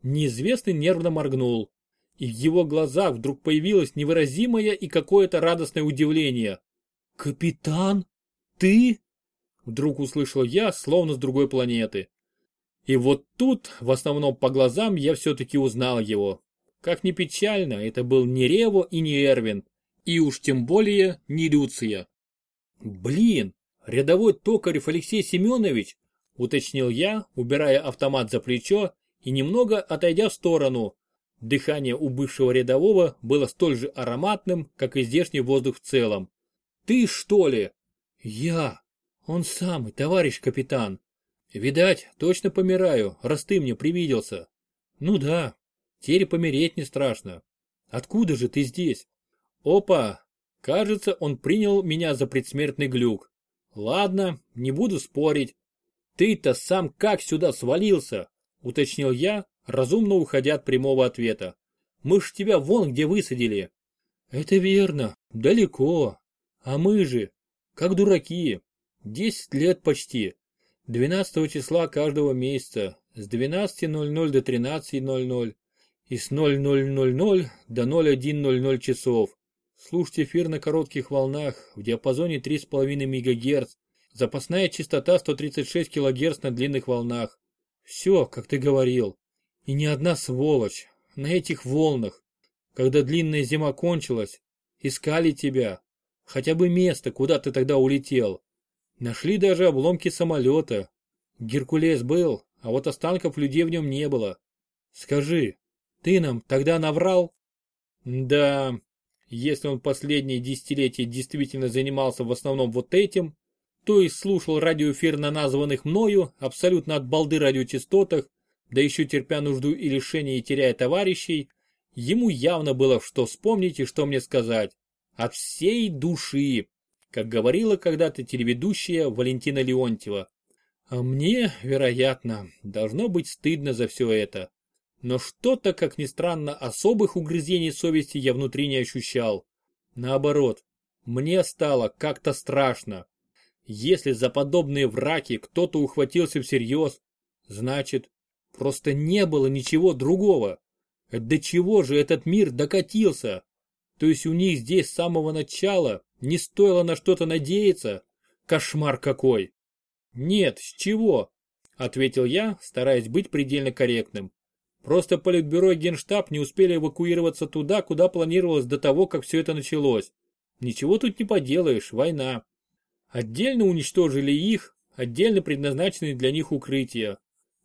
[SPEAKER 1] Неизвестный нервно моргнул. И в его глазах вдруг появилось невыразимое и какое-то радостное удивление. «Капитан? Ты?» Вдруг услышал я, словно с другой планеты. И вот тут, в основном по глазам, я все-таки узнал его. Как ни печально, это был не Рево и не Эрвин, и уж тем более не Люция. Блин, рядовой токарев Алексей Семенович, уточнил я, убирая автомат за плечо и немного отойдя в сторону. Дыхание у бывшего рядового было столь же ароматным, как и здешний воздух в целом. Ты что ли? Я, он самый, товарищ капитан. Видать, точно помираю, раз ты мне привиделся. Ну да, теперь помереть не страшно. Откуда же ты здесь? Опа, кажется, он принял меня за предсмертный глюк. Ладно, не буду спорить. Ты-то сам как сюда свалился? Уточнил я, разумно уходя от прямого ответа. Мы ж тебя вон где высадили. Это верно, далеко. А мы же, как дураки, десять лет почти. 12 числа каждого месяца, с 12.00 до 13.00 и с 00.00 до 01.00 часов. Слушайте эфир на коротких волнах в диапазоне 3,5 МГц. Запасная частота 136 кГц на длинных волнах. Все, как ты говорил. И ни одна сволочь на этих волнах, когда длинная зима кончилась, искали тебя. Хотя бы место, куда ты тогда улетел. Нашли даже обломки самолета. Геркулес был, а вот останков людей в нем не было. Скажи, ты нам тогда наврал? Да, если он последние десятилетия действительно занимался в основном вот этим, то есть слушал радиоэфир на названных мною абсолютно от балды радиочастотах, да еще терпя нужду и лишение и теряя товарищей, ему явно было что вспомнить и что мне сказать. От всей души, как говорила когда-то телеведущая Валентина Леонтьева. А мне, вероятно, должно быть стыдно за все это. Но что-то, как ни странно, особых угрызений совести я внутри не ощущал. Наоборот, мне стало как-то страшно. Если за подобные враки кто-то ухватился всерьез, значит, просто не было ничего другого. До чего же этот мир докатился? То есть у них здесь с самого начала не стоило на что-то надеяться? Кошмар какой! Нет, с чего? Ответил я, стараясь быть предельно корректным. Просто Политбюро и Генштаб не успели эвакуироваться туда, куда планировалось до того, как все это началось. Ничего тут не поделаешь, война. Отдельно уничтожили их, отдельно предназначенные для них укрытия.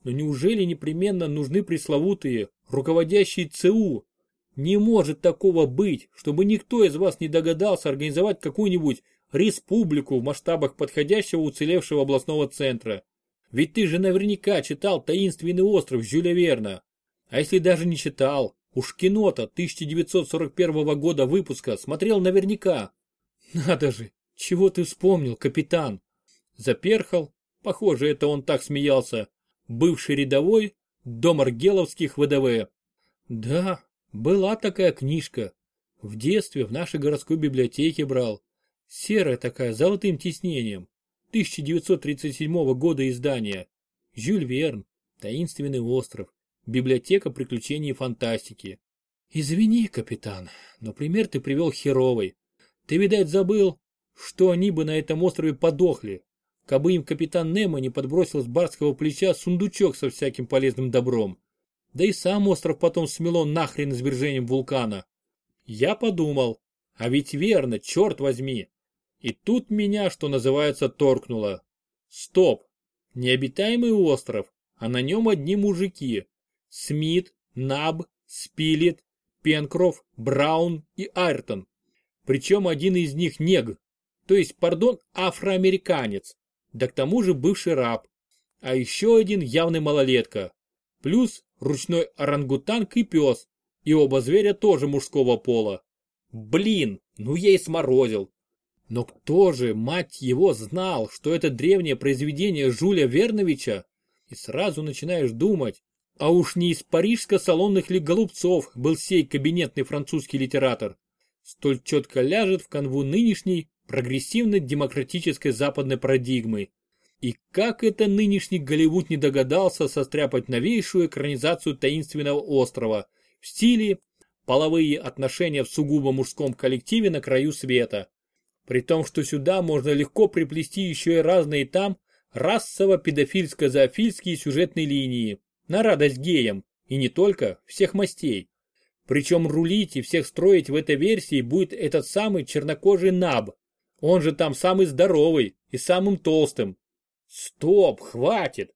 [SPEAKER 1] Но неужели непременно нужны пресловутые, руководящие ЦУ? Не может такого быть, чтобы никто из вас не догадался организовать какую-нибудь республику в масштабах подходящего уцелевшего областного центра. Ведь ты же наверняка читал «Таинственный остров» Жюля Верна. А если даже не читал, уж кино-то 1941 года выпуска смотрел наверняка. Надо же, «Чего ты вспомнил, капитан?» Заперхал, похоже, это он так смеялся, бывший рядовой дом Аргеловских ВДВ. «Да, была такая книжка. В детстве в нашей городской библиотеке брал. Серая такая, с золотым тиснением. 1937 года издания. Жюль Верн. Таинственный остров. Библиотека приключений и фантастики. Извини, капитан, но пример ты привел херовый. Ты, видать, забыл, что они бы на этом острове подохли, кабы им капитан Немо не подбросил с барского плеча сундучок со всяким полезным добром. Да и сам остров потом смело нахрен извержением вулкана. Я подумал, а ведь верно, черт возьми. И тут меня, что называется, торкнуло. Стоп, необитаемый остров, а на нем одни мужики. Смит, Наб, Спилет, Пенкроф, Браун и Айртон. Причем один из них нег, то есть, пардон, афроамериканец, да к тому же бывший раб, а еще один явный малолетка, плюс ручной орангутанг и пес, и оба зверя тоже мужского пола. Блин, ну я и сморозил. Но кто же, мать его, знал, что это древнее произведение Жуля Верновича? И сразу начинаешь думать, а уж не из парижско-салонных ли голубцов был сей кабинетный французский литератор. Столь четко ляжет в канву нынешней прогрессивно-демократической западной парадигмы. И как это нынешний Голливуд не догадался состряпать новейшую экранизацию таинственного острова в стиле половые отношения в сугубо мужском коллективе на краю света. При том, что сюда можно легко приплести еще и разные там расово-педофильско-зоофильские сюжетные линии, на радость геям, и не только, всех мастей. Причем рулить и всех строить в этой версии будет этот самый чернокожий Наб, он же там самый здоровый и самым толстым. Стоп, хватит.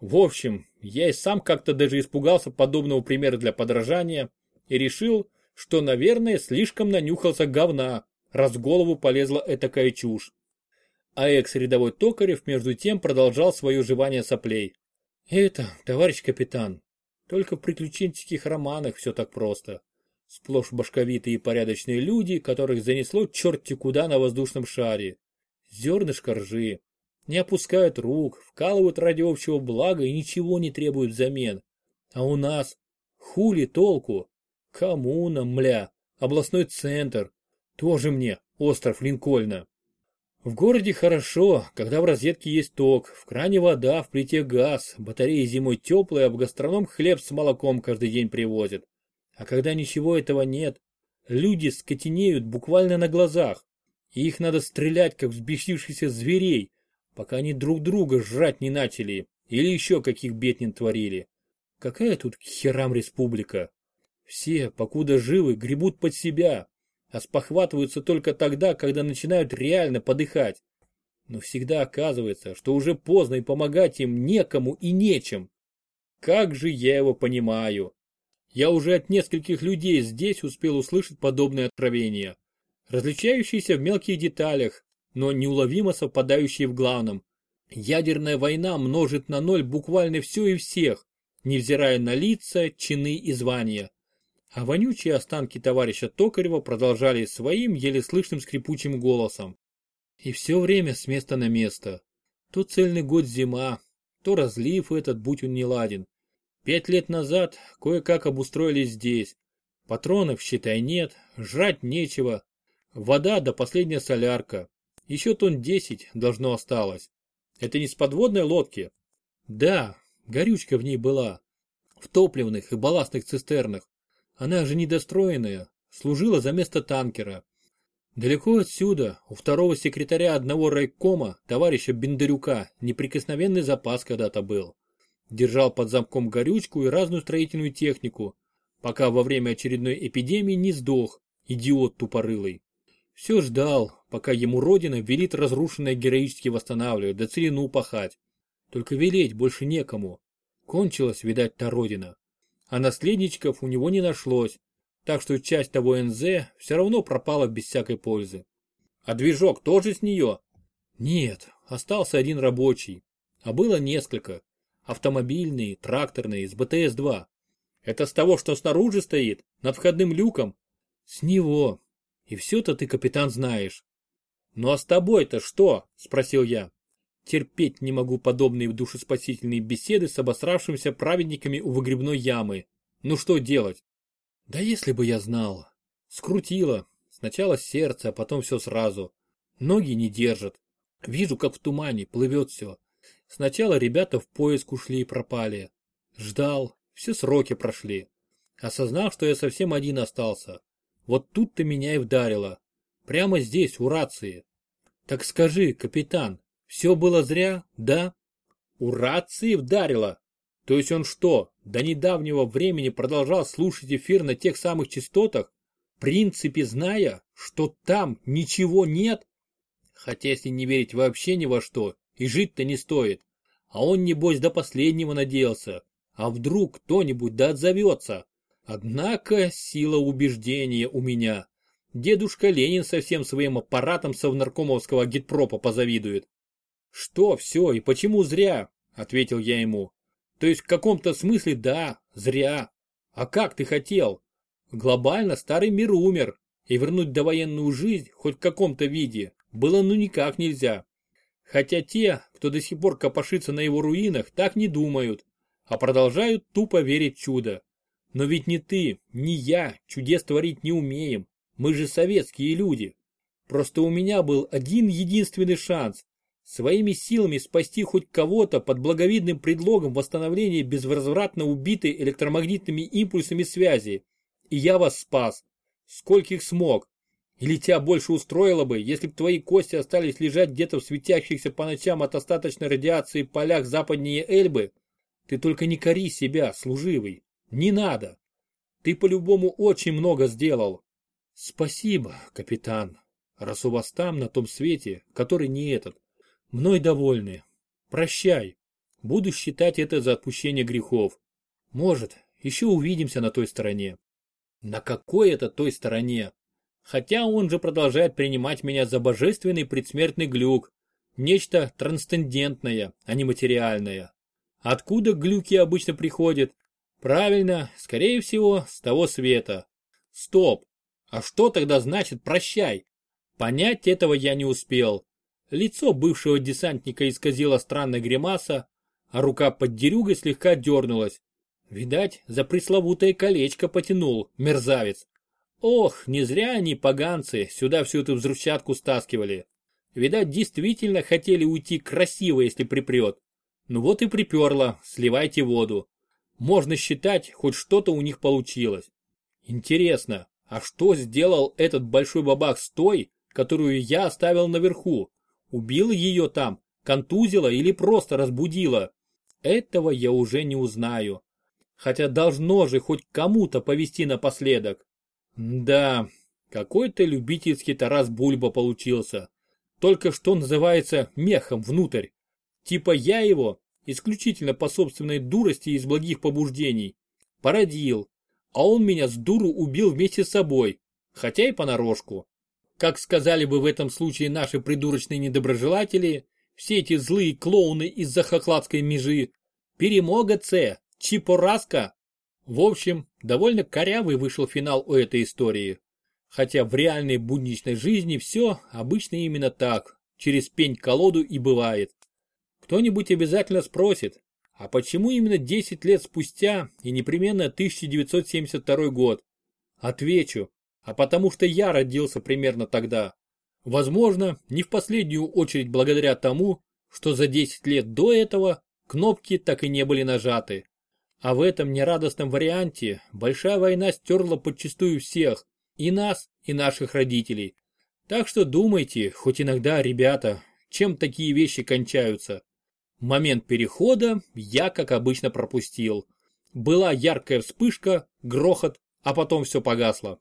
[SPEAKER 1] В общем, я и сам как-то даже испугался подобного примера для подражания и решил, что, наверное, слишком нанюхался говна, раз в голову полезла этакая чушь. А экс-рядовой Токарев между тем продолжал свое жевание соплей. Это, товарищ капитан, только в приключенческих романах все так просто. Сплошь башковитые и порядочные люди, которых занесло черти куда на воздушном шаре. Зернышко ржи. Не опускают рук, вкалывают ради общего блага и ничего не требуют взамен. А у нас? Хули толку? Коммуна, мля, областной центр. Тоже мне остров Линкольна. В городе хорошо, когда в розетке есть ток, в кране вода, в плите газ, батареи зимой теплые, а в гастроном хлеб с молоком каждый день привозят. А когда ничего этого нет, люди скотинеют буквально на глазах, и их надо стрелять, как взбесившихся зверей, пока они друг друга жрать не начали или еще каких бед не творили. Какая тут херам республика? Все, покуда живы, гребут под себя, а спохватываются только тогда, когда начинают реально подыхать. Но всегда оказывается, что уже поздно и помогать им некому и нечем. Как же я его понимаю. Я уже от нескольких людей здесь успел услышать подобные откровения, различающиеся в мелких деталях, но неуловимо совпадающие в главном. Ядерная война множит на ноль буквально все и всех, невзирая на лица, чины и звания а вонючие останки товарища Токарева продолжали своим еле слышным скрипучим голосом. И все время с места на место. То цельный год зима, то разлив этот, будь он не ладен. Пять лет назад кое-как обустроились здесь. Патронов, считай, нет, жрать нечего. Вода да последняя солярка. Еще тонн десять должно осталось. Это не с подводной лодки? Да, горючка в ней была. В топливных и балластных цистернах. Она же недостроенная, служила за место танкера. Далеко отсюда, у второго секретаря одного райкома, товарища Бендарюка, неприкосновенный запас когда-то был. Держал под замком горючку и разную строительную технику, пока во время очередной эпидемии не сдох, идиот тупорылый. Все ждал, пока ему родина велит разрушенное героически восстанавливать, да целину пахать. Только велеть больше некому. Кончилась, видать, та родина а наследничков у него не нашлось, так что часть того НЗ все равно пропала без всякой пользы. А движок тоже с нее? Нет, остался один рабочий, а было несколько. Автомобильные, тракторные, с БТС-2. Это с того, что снаружи стоит, над входным люком? С него. И все-то ты, капитан, знаешь. Ну а с тобой-то что? Спросил я. Терпеть не могу подобные душеспасительные беседы с обосравшимися праведниками у выгребной ямы. Ну что делать? Да если бы я знал. Скрутило. Сначала сердце, а потом все сразу. Ноги не держат. Вижу, как в тумане плывет все. Сначала ребята в поиск ушли и пропали. Ждал. Все сроки прошли. Осознав, что я совсем один остался. Вот тут-то меня и вдарило. Прямо здесь, у рации. Так скажи, капитан, все было зря, да? У рации вдарило. То есть он что, до недавнего времени продолжал слушать эфир на тех самых частотах, в принципе зная, что там ничего нет? Хотя если не верить вообще ни во что, и жить-то не стоит. А он небось до последнего надеялся. А вдруг кто-нибудь да отзовется? Однако сила убеждения у меня. Дедушка Ленин со всем своим аппаратом совнаркомовского гитпропа позавидует. «Что все и почему зря?» – ответил я ему. «То есть в каком-то смысле да, зря. А как ты хотел? Глобально старый мир умер, и вернуть довоенную жизнь хоть в каком-то виде было ну никак нельзя. Хотя те, кто до сих пор копошится на его руинах, так не думают, а продолжают тупо верить в чудо. Но ведь ни ты, ни я чудес творить не умеем, мы же советские люди. Просто у меня был один единственный шанс, своими силами спасти хоть кого-то под благовидным предлогом восстановления безвозвратно убитой электромагнитными импульсами связи. И я вас спас. Скольких смог. Или тебя больше устроило бы, если бы твои кости остались лежать где-то в светящихся по ночам от остаточной радиации полях западнее Эльбы? Ты только не кори себя, служивый. Не надо. Ты по-любому очень много сделал. Спасибо, капитан, раз у вас там, на том свете, который не этот, Мной довольны. Прощай. Буду считать это за отпущение грехов. Может, еще увидимся на той стороне. На какой это той стороне? Хотя он же продолжает принимать меня за божественный предсмертный глюк. Нечто трансцендентное, а не материальное. Откуда глюки обычно приходят? Правильно, скорее всего, с того света. Стоп. А что тогда значит прощай? Понять этого я не успел. Лицо бывшего десантника исказило странная гримаса, а рука под дерюгой слегка дернулась. Видать, за пресловутое колечко потянул, мерзавец. Ох, не зря они, поганцы, сюда всю эту взрывчатку стаскивали. Видать, действительно хотели уйти красиво, если припрет. Ну вот и приперло, сливайте воду. Можно считать, хоть что-то у них получилось. Интересно, а что сделал этот большой бабах с той, которую я оставил наверху? Убил ее там, контузила или просто разбудила? Этого я уже не узнаю. Хотя должно же хоть кому-то повести напоследок. Да, какой-то любительский Тарас Бульба получился. Только что называется мехом внутрь. Типа я его, исключительно по собственной дурости и из благих побуждений, породил, а он меня с дуру убил вместе с собой, хотя и понарошку. Как сказали бы в этом случае наши придурочные недоброжелатели, все эти злые клоуны из-за хохладской межи, перемога-це, чипораска. В общем, довольно корявый вышел финал у этой истории. Хотя в реальной будничной жизни все обычно именно так, через пень-колоду и бывает. Кто-нибудь обязательно спросит, а почему именно 10 лет спустя и непременно 1972 год? Отвечу, а потому что я родился примерно тогда. Возможно, не в последнюю очередь благодаря тому, что за 10 лет до этого кнопки так и не были нажаты. А в этом нерадостном варианте большая война стерла подчистую всех, и нас, и наших родителей. Так что думайте, хоть иногда, ребята, чем такие вещи кончаются. Момент перехода я, как обычно, пропустил. Была яркая вспышка, грохот, а потом все погасло.